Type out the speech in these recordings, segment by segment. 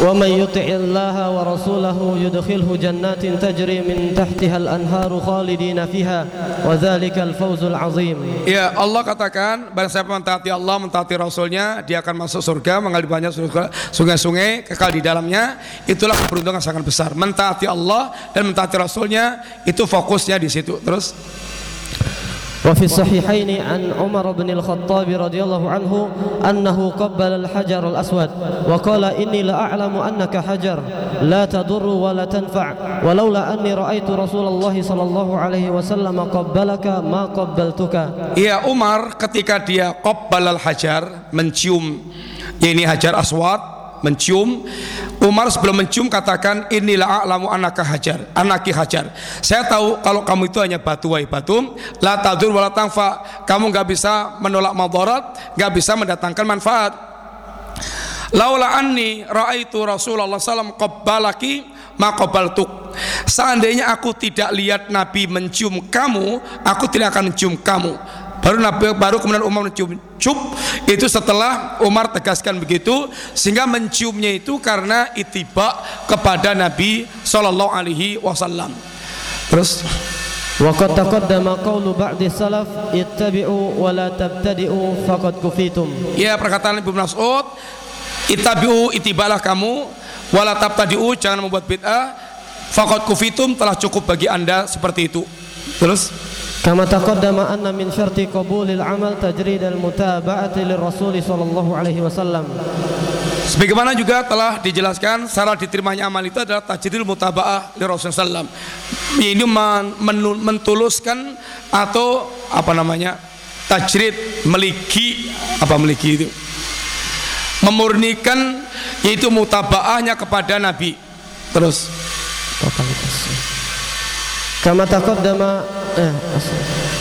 ومن يطع الله ورسوله يدخله جنات تجري من تحتها الأنهار خالدين فيها وذلك الفوز العظيم Ya Allah katakan Barang siapa mentaati Allah Mentaati Rasulnya Dia akan masuk surga Mengalir banyak surga- sungai-sungai Kekal di dalamnya Itulah keberuntungan sangat besar Mentaati Allah Dan mentaati Rasulnya Itu fokusnya di situ Terus وفي الصحيحين عن عمر بن الخطاب رضي الله عنه أنه قبل الحجر الأسود وقال إني لأعلم أنك حجر لا تضر ولا تنفع ولولا أني رأيت رسول الله صلى الله عليه وسلم قبلك ما قبلتك. Ya Umar ketika dia Qabbal al-hajar Mencium Ini hajar aswad Mencium Umar sebelum mencium katakan Inilah a'lamu anaka hajar Anaki hajar Saya tahu kalau kamu itu hanya batu wahai batu La tadur wala tangfa Kamu nggak bisa menolak madarat nggak bisa mendatangkan manfaat Laula anni raaitu Rasulullah SAW qabbalaki ma qabbaltuk. Seandainya aku tidak lihat Nabi mencium kamu, aku tidak akan mencium kamu Baru Nabi baru kemudian Umar mencium cup itu setelah Umar tegaskan begitu sehingga menciumnya itu karena itiba kepada Nabi Shallallahu alaihi wasallam. Terus وقد تقدم قول بعض السلف اتبعوا ولا تبتدئوا فقد كفيتم ya perkataan Ibnu Mas'ud itabiu itibalah kamu wala tabtadiu jangan membuat bid'ah faqad kufitum telah cukup bagi Anda seperti itu. Terus كما تقدم أن من شرط قبول العمل تجريد المتابعة للرسول صلى الله عليه وسلم Sebagaimana juga telah dijelaskan syarat diterimanya amal itu adalah tajridil mutaba'ah li Rasulullah SAW. Ini men- menu- mentuluskan atau apa namanya? tajrid meliki apa meliki itu? Memurnikan yaitu mutaba'ahnya kepada Nabi. Terus كما تقدم آه،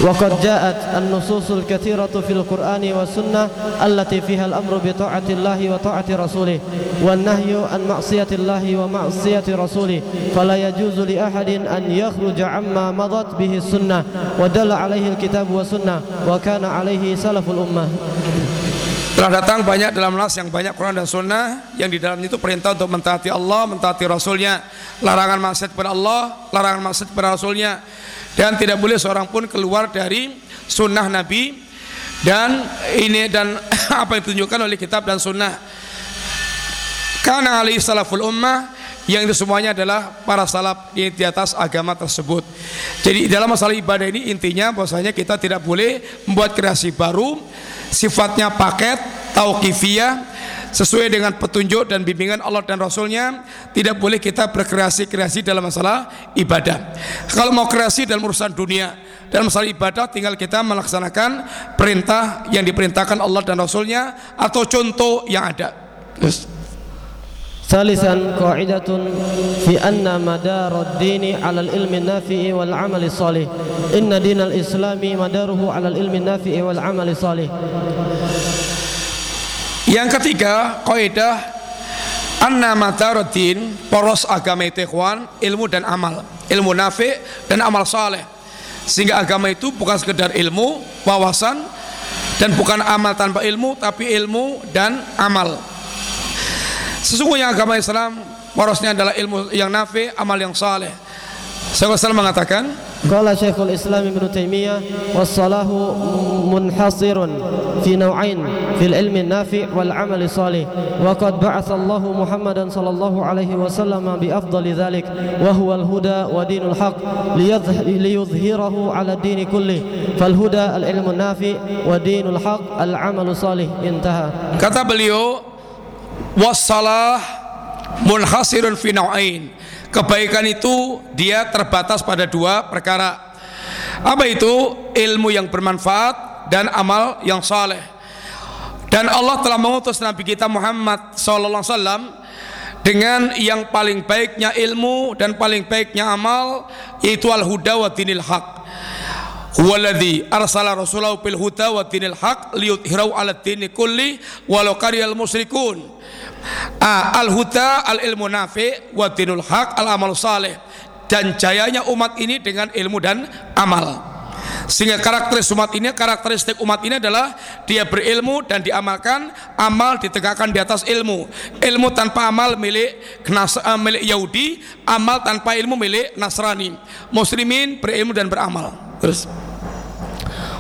وقد جاءت النصوص الكثيرة في القرآن والسنة التي فيها الأمر بطاعة الله وطاعة رسوله والنهي عن معصية الله ومعصية رسوله. فلا يجوز لأحد أن يخرج عما مضت به السنة ودل عليه الكتاب والسنة وكان عليه سلف الأمة. Telah datang banyak dalam nas yang banyak Quran dan Sunnah yang di dalamnya itu perintah untuk mentaati Allah, mentaati Rasulnya, larangan maksiat kepada Allah, larangan maksiat kepada Rasulnya, dan tidak boleh seorang pun keluar dari Sunnah Nabi dan ini dan apa yang ditunjukkan oleh kitab dan Sunnah. Karena alaihi salaful ummah yang itu semuanya adalah para salaf di, atas agama tersebut. Jadi dalam masalah ibadah ini intinya bahwasanya kita tidak boleh membuat kreasi baru sifatnya paket tauqifiyah sesuai dengan petunjuk dan bimbingan Allah dan Rasulnya tidak boleh kita berkreasi-kreasi dalam masalah ibadah kalau mau kreasi dalam urusan dunia dalam masalah ibadah tinggal kita melaksanakan perintah yang diperintahkan Allah dan Rasulnya atau contoh yang ada Terus. ثالثا قاعدة في أن مدار الدين على العلم النافع والعمل الصالح إن دين الإسلام مداره على العلم النافع والعمل الصالح Yang ketiga, kaidah anna madaruddin poros agama itu ikhwan, ilmu dan amal, ilmu nafi dan amal saleh. Sehingga agama itu bukan sekedar ilmu, wawasan dan bukan amal tanpa ilmu tapi ilmu dan amal. sesungguhnya agama Islam warasnya adalah ilmu yang nafi, amal yang saleh. Syekhul Islam mengatakan, Qala Syekhul Islam Ibn Taimiyah wassalahu munhasirun fi naw'ain fil ilmi nafi wal amali salih. Wa qad ba'atha Allah Muhammadan sallallahu alaihi wasallam bi afdali dhalik wa huwa al huda wa dinul haq liyudhhirahu ala dini kulli fal huda al ilmu nafi wa dinul haq al salih. Intaha. Kata beliau wassalah munhasirun fi nau'ain. Kebaikan itu dia terbatas pada dua perkara. Apa itu? Ilmu yang bermanfaat dan amal yang saleh. Dan Allah telah mengutus Nabi kita Muhammad sallallahu alaihi wasallam dengan yang paling baiknya ilmu dan paling baiknya amal yaitu al-huda wa dinil haq. Huwaladzi arsala rasulahu bil huda wa dinil haq liyudhhirahu 'ala dini kulli walau karihal musyrikun. Ah, al huda al ilmu nafi wa dinul haq al amal saleh dan jayanya umat ini dengan ilmu dan amal. sehingga karakteristik umat ini karakteristik umat ini adalah dia berilmu dan diamalkan amal ditegakkan di atas ilmu. Ilmu tanpa amal milik uh, milik Yahudi amal tanpa ilmu milik Nasrani. Muslimin berilmu dan beramal. Terus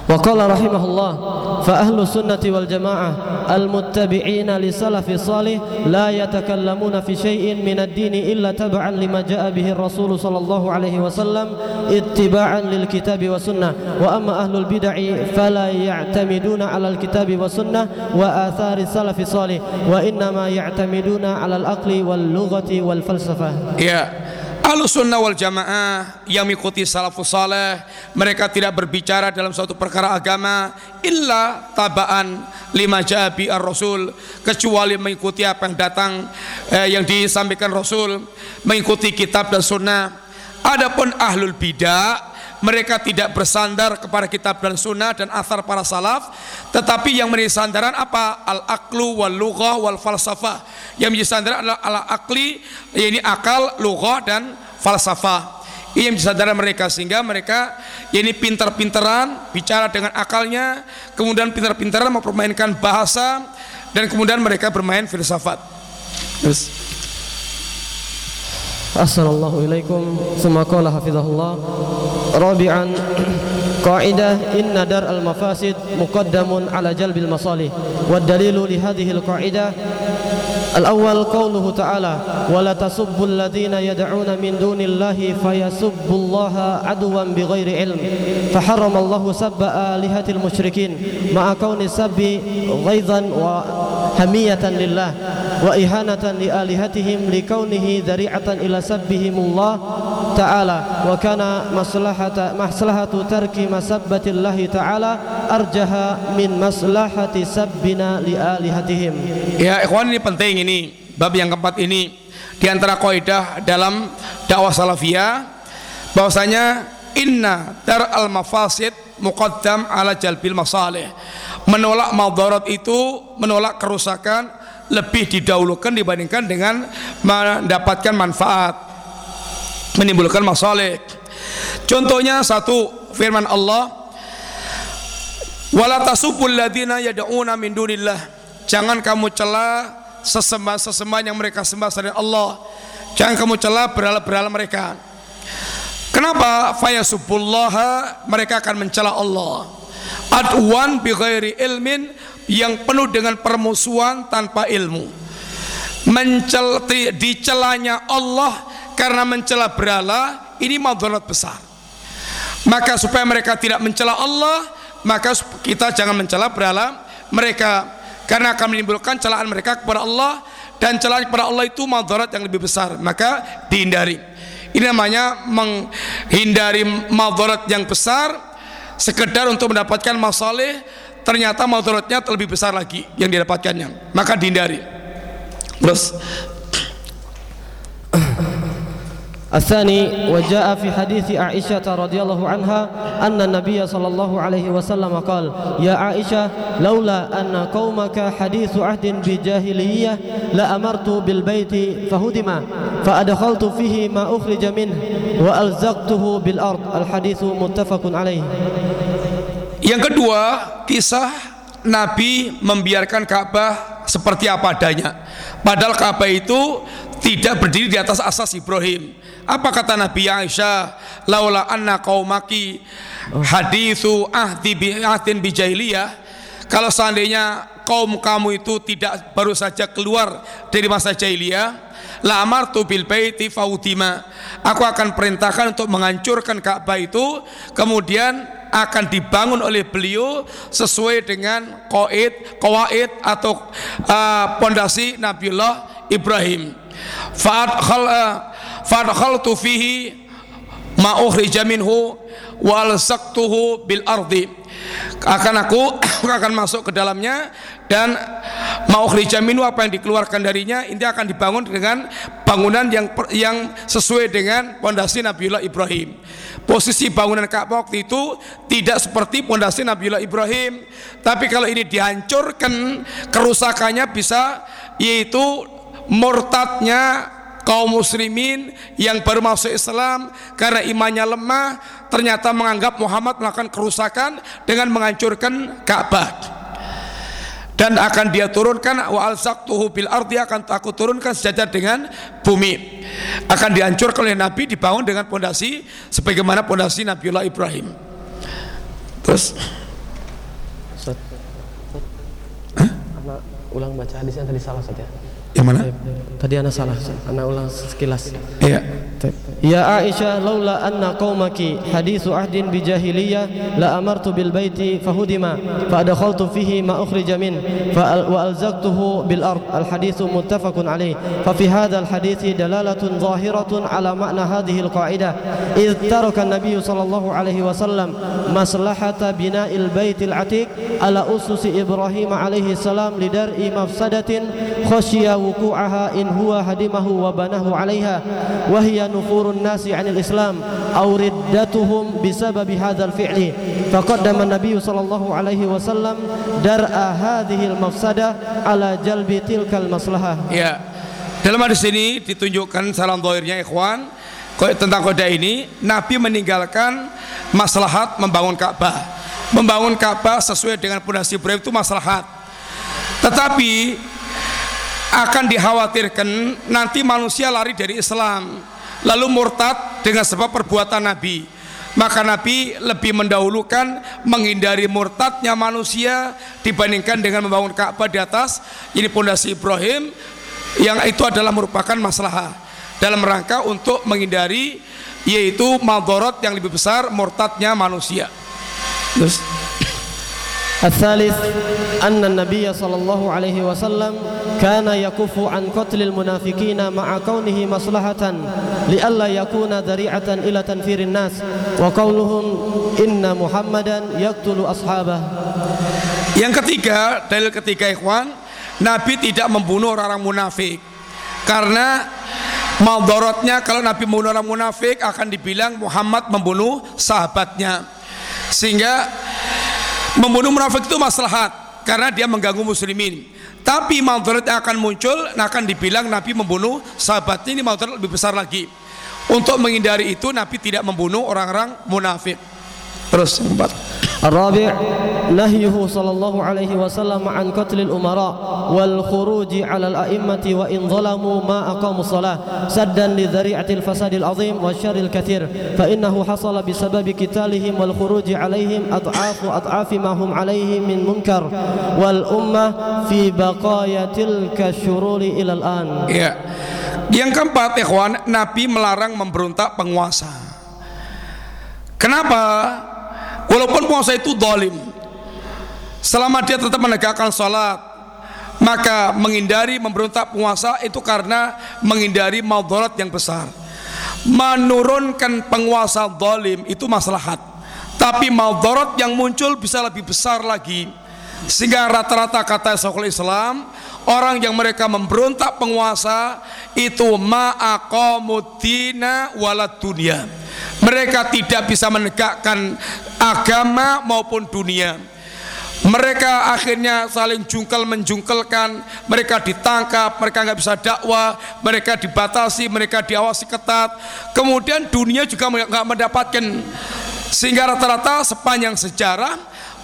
وقال رحمه الله فأهل السنة والجماعة المتبعين لسلف صالح لا يتكلمون في شيء من الدين إلا تبعا لما جاء به الرسول صلى الله عليه وسلم اتباعا للكتاب والسنة وأما أهل البدع فلا يعتمدون على الكتاب والسنة وآثار السلف الصالح وإنما يعتمدون على الأقل واللغة والفلسفة yeah. Ahlussunnah wal jamaah yang mengikuti salafus saleh mereka tidak berbicara dalam suatu perkara agama illa tabaan lima jabi ar rasul kecuali mengikuti apa yang datang eh, yang disampaikan rasul mengikuti kitab dan sunnah. Adapun ahlul bidah mereka tidak bersandar kepada kitab dan sunnah dan asar para salaf tetapi yang menjadi sandaran apa? Al aklu wal lughah wal falsafah yang menjadi sandaran adalah al akli ini akal lughah dan falsafah. Ini yang sandaran mereka sehingga mereka ini pintar-pintaran bicara dengan akalnya kemudian pintar-pintaran mempermainkan bahasa dan kemudian mereka bermain filsafat. Terus أحسن الله إليكم ثم قال حفظه الله رابعا قاعدة إن درء المفاسد مقدم على جلب المصالح والدليل لهذه القاعدة الأول قوله تعالى ولا تسبوا الذين يدعون من دون الله فيسبوا الله عدوا بغير علم فحرم الله سب آلهة المشركين مع كون السب غيظا hamiyatan lillah wa ihanatan li alihatihim li kaunihi dari'atan ila sabbihimullah ta'ala wa kana maslahata maslahatu tarki masabbatillahi ta'ala arjaha min maslahati sabbina li alihatihim. Ya ikhwan ini penting ini bab yang keempat ini. Di antara kaidah dalam dakwah salafiyah bahwasanya inna dar al mafasid muqaddam ala jalbil masalih menolak madarat itu menolak kerusakan lebih didahulukan dibandingkan dengan mendapatkan manfaat menimbulkan masalah contohnya satu firman Allah wala tasubul ladina yad'una min dunillah. Jangan kamu cela sesembah-sesembah yang mereka sembah selain Allah. Jangan kamu cela berhala-berhala mereka. Kenapa? Fayasubullaha mereka akan mencela Allah adwan bi ghairi ilmin yang penuh dengan permusuhan tanpa ilmu. Mencel dicelanya Allah karena mencela berhala ini madarat besar. Maka supaya mereka tidak mencela Allah maka kita jangan mencela berhala mereka. Karena akan menimbulkan celaan mereka kepada Allah dan celaan kepada Allah itu madarat yang lebih besar. Maka dihindari. Ini namanya menghindari madarat yang besar sekedar untuk mendapatkan masalah ternyata mudaratnya lebih besar lagi yang didapatkannya. Maka dihindari. Terus الثاني وجاء في حديث عائشة رضي الله عنها أن النبي صلى الله عليه وسلم قال يا عائشة لولا أن قومك حديث عهد بجاهلية لأمرت بالبيت فهدم فأدخلت فيه ما أخرج منه وألزقته بالأرض الحديث متفق عليه Yang kedua, kisah Nabi membiarkan Ka'bah seperti apa adanya. Padahal Ka'bah itu tidak berdiri di atas asas Ibrahim. Apa kata Nabi Aisyah? Laula anna qaumaki hadithu ahdi bi ahdin bi jahiliyah. Kalau seandainya kaum kamu itu tidak baru saja keluar dari masa jahiliyah, la amartu bil baiti fautima. Aku akan perintahkan untuk menghancurkan Ka'bah itu, kemudian akan dibangun oleh beliau sesuai dengan qaid, qawaid atau uh, pondasi uh, Nabiullah Ibrahim. Uh, fa'adkhaltu fihi ma ukhrija minhu wa alsaqtuhu bil ardi akan aku akan masuk ke dalamnya dan mau minhu apa yang dikeluarkan darinya ini akan dibangun dengan bangunan yang yang sesuai dengan pondasi Nabiullah Ibrahim. Posisi bangunan Ka'bah waktu itu tidak seperti pondasi Nabiullah Ibrahim, tapi kalau ini dihancurkan kerusakannya bisa yaitu murtadnya kaum muslimin yang baru masuk Islam karena imannya lemah ternyata menganggap Muhammad melakukan kerusakan dengan menghancurkan Ka'bah. Dan akan dia turunkan wa alzaqtuhu bil ardi akan aku turunkan sejajar dengan bumi. Akan dihancurkan oleh Nabi dibangun dengan pondasi sebagaimana pondasi Nabiullah Ibrahim. Terus? Ulang baca hadisnya tadi salah saja yang mana? Tadi anak salah, anak ulang sekilas. Iya. Ya Aisyah, laula anna qaumaki hadithu ahdin bi jahiliyah la amartu bil baiti fahudima fa adkhaltu fihi ma ukhrija min fa wa alzaqtuhu bil ard al hadithu muttafaqun alayh fa fi hadha al hadith dalalatun zahiratun ala ma'na hadhihi al qa'idah id taraka an-nabiy sallallahu alaihi wasallam maslahata bina'il baitil atiq ala ususi Ibrahim alaihi salam lidar'i mafsadatin khasyiya wuku'aha in huwa hadimahu wa 'alaiha wa hiya nufurun nasi 'anil Islam aw riddatuhum bisababi hadzal fi'li. Faqaddama an-nabiy sallallahu alaihi wasallam dar'a hadhihi al-mafsada ala jalbi tilkal maslahah ya dalam hadis ini ditunjukkan salam dohirnya ikhwan tentang kode ini Nabi meninggalkan maslahat membangun Ka'bah. Membangun Ka'bah sesuai dengan pondasi Ibrahim itu maslahat. Tetapi akan dikhawatirkan nanti manusia lari dari Islam lalu murtad dengan sebab perbuatan Nabi. Maka Nabi lebih mendahulukan menghindari murtadnya manusia dibandingkan dengan membangun Ka'bah di atas. Ini pondasi Ibrahim yang itu adalah merupakan masalah dalam rangka untuk menghindari yaitu madorot yang lebih besar murtadnya manusia. Terus الثالث أن النبي صلى الله عليه وسلم كان يكف عن قتل المنافقين مع كونه مصلحة لئلا يكون ذريعة إلى تنفير الناس وقولهم إن محمدا يقتل أصحابه Yang ketiga, dalil ketiga ikhwan, Nabi tidak membunuh orang munafik. Karena maldorotnya kalau Nabi membunuh orang munafik akan dibilang Muhammad membunuh sahabatnya. Sehingga Membunuh munafik itu maslahat karena dia mengganggu muslimin. Tapi madarat yang akan muncul akan dibilang Nabi membunuh sahabatnya ini madarat lebih besar lagi. Untuk menghindari itu Nabi tidak membunuh orang-orang munafik. Terus yang empat. Rabi' nahyuhu sallallahu alaihi wasallam an qatlil umara wal khuruji al a'immati wa in zalamu ma aqamu shalah saddan li dhari'atil fasadil 'azim wa syarril katsir fa innahu hasala bisababi qitalihim wal khuruji 'alaihim ad'afu ad'afi ma hum 'alaihi min munkar wal ummah fi baqaya tilka syururi ila al-an. Ya. Yang keempat ikhwan, Nabi melarang memberontak penguasa. Kenapa? Walaupun puasa itu dolim Selama dia tetap menegakkan sholat Maka menghindari memberontak penguasa itu karena menghindari maudorat yang besar. Menurunkan penguasa dolim itu maslahat. Tapi maudorat yang muncul bisa lebih besar lagi Sehingga rata-rata kata Syekhul Islam Orang yang mereka memberontak penguasa Itu ma'aqamudina walad dunia mereka tidak bisa menegakkan agama maupun dunia. Mereka akhirnya saling jungkel menjungkelkan mereka ditangkap mereka nggak bisa dakwah mereka dibatasi mereka diawasi ketat. Kemudian dunia juga nggak mendapatkan. Sehingga rata-rata sepanjang sejarah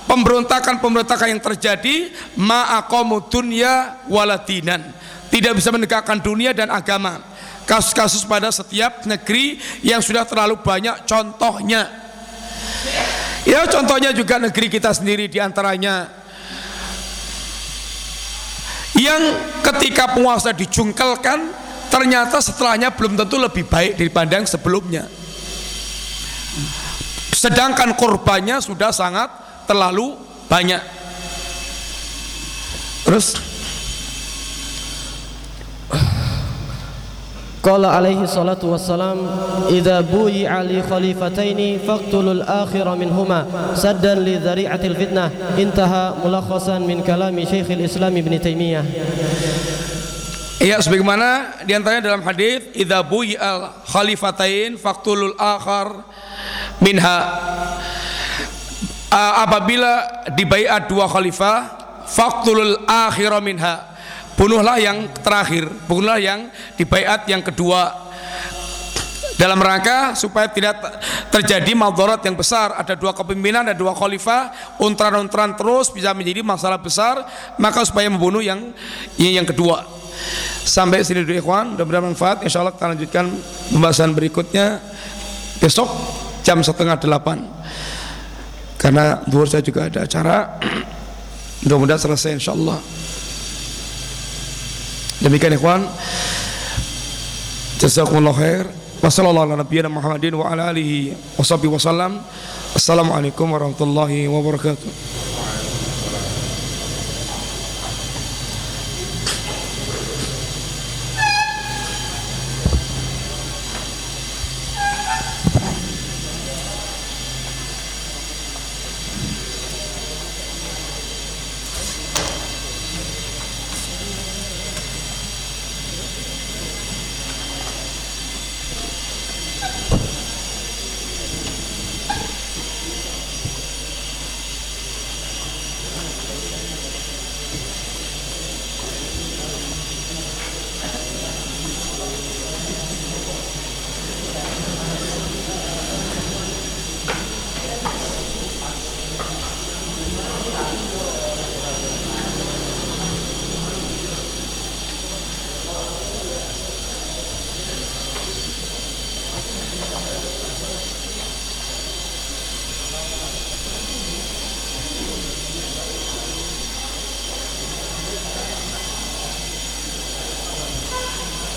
pemberontakan-pemberontakan yang terjadi ma'akomu dunya waladinan. Tidak bisa menegakkan dunia dan agama. Kasus-kasus pada setiap negeri yang sudah terlalu banyak contohnya. Ya contohnya juga negeri kita sendiri di antaranya. Yang ketika penguasa dijungkelkan ternyata setelahnya belum tentu lebih baik daripada yang sebelumnya. Sedangkan korbannya sudah sangat terlalu banyak. Terus Qala alaihi salatu wassalam Iza buyi ali khalifataini Faktulul akhira minhuma Saddan li zari'atil fitnah. Intaha mulakhasan min kalami Syekhil Islam Ibn Taymiyah. Ya sebagaimana di antaranya dalam hadis Iza buyi al khalifatain Faktulul akhar Minha apabila dibaiat dua khalifah faqtulul akhir minha. Bunuhlah yang terakhir bunuhlah yang dibaiat yang kedua. Dalam rangka supaya tidak terjadi madarat yang besar. Ada dua kepemimpinan ada dua khalifah untran-untran terus bisa menjadi masalah besar maka supaya membunuh yang yang kedua. Sampai sini dulu ikhwan. Mudah bermanfaat. Insya Allah kita lanjutkan pembahasan berikutnya besok jam setengah delapan karena duhur saya juga ada acara. Mudah-mudahan selesai insya Allah demikian ikhwan. Jazakumullah khair. Wassalamualaikum warahmatullahi wabarakatuh